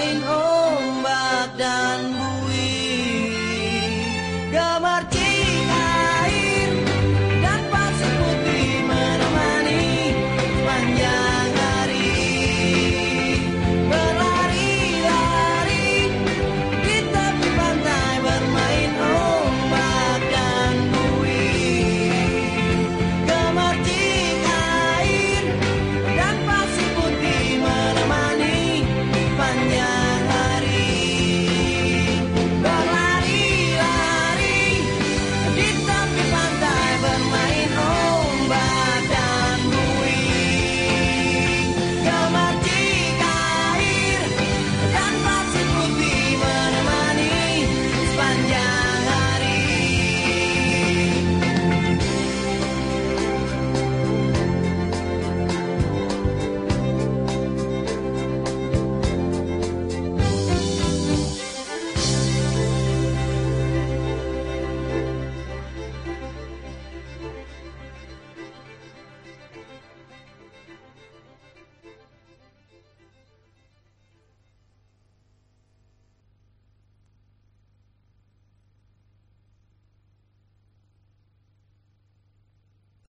in know oh,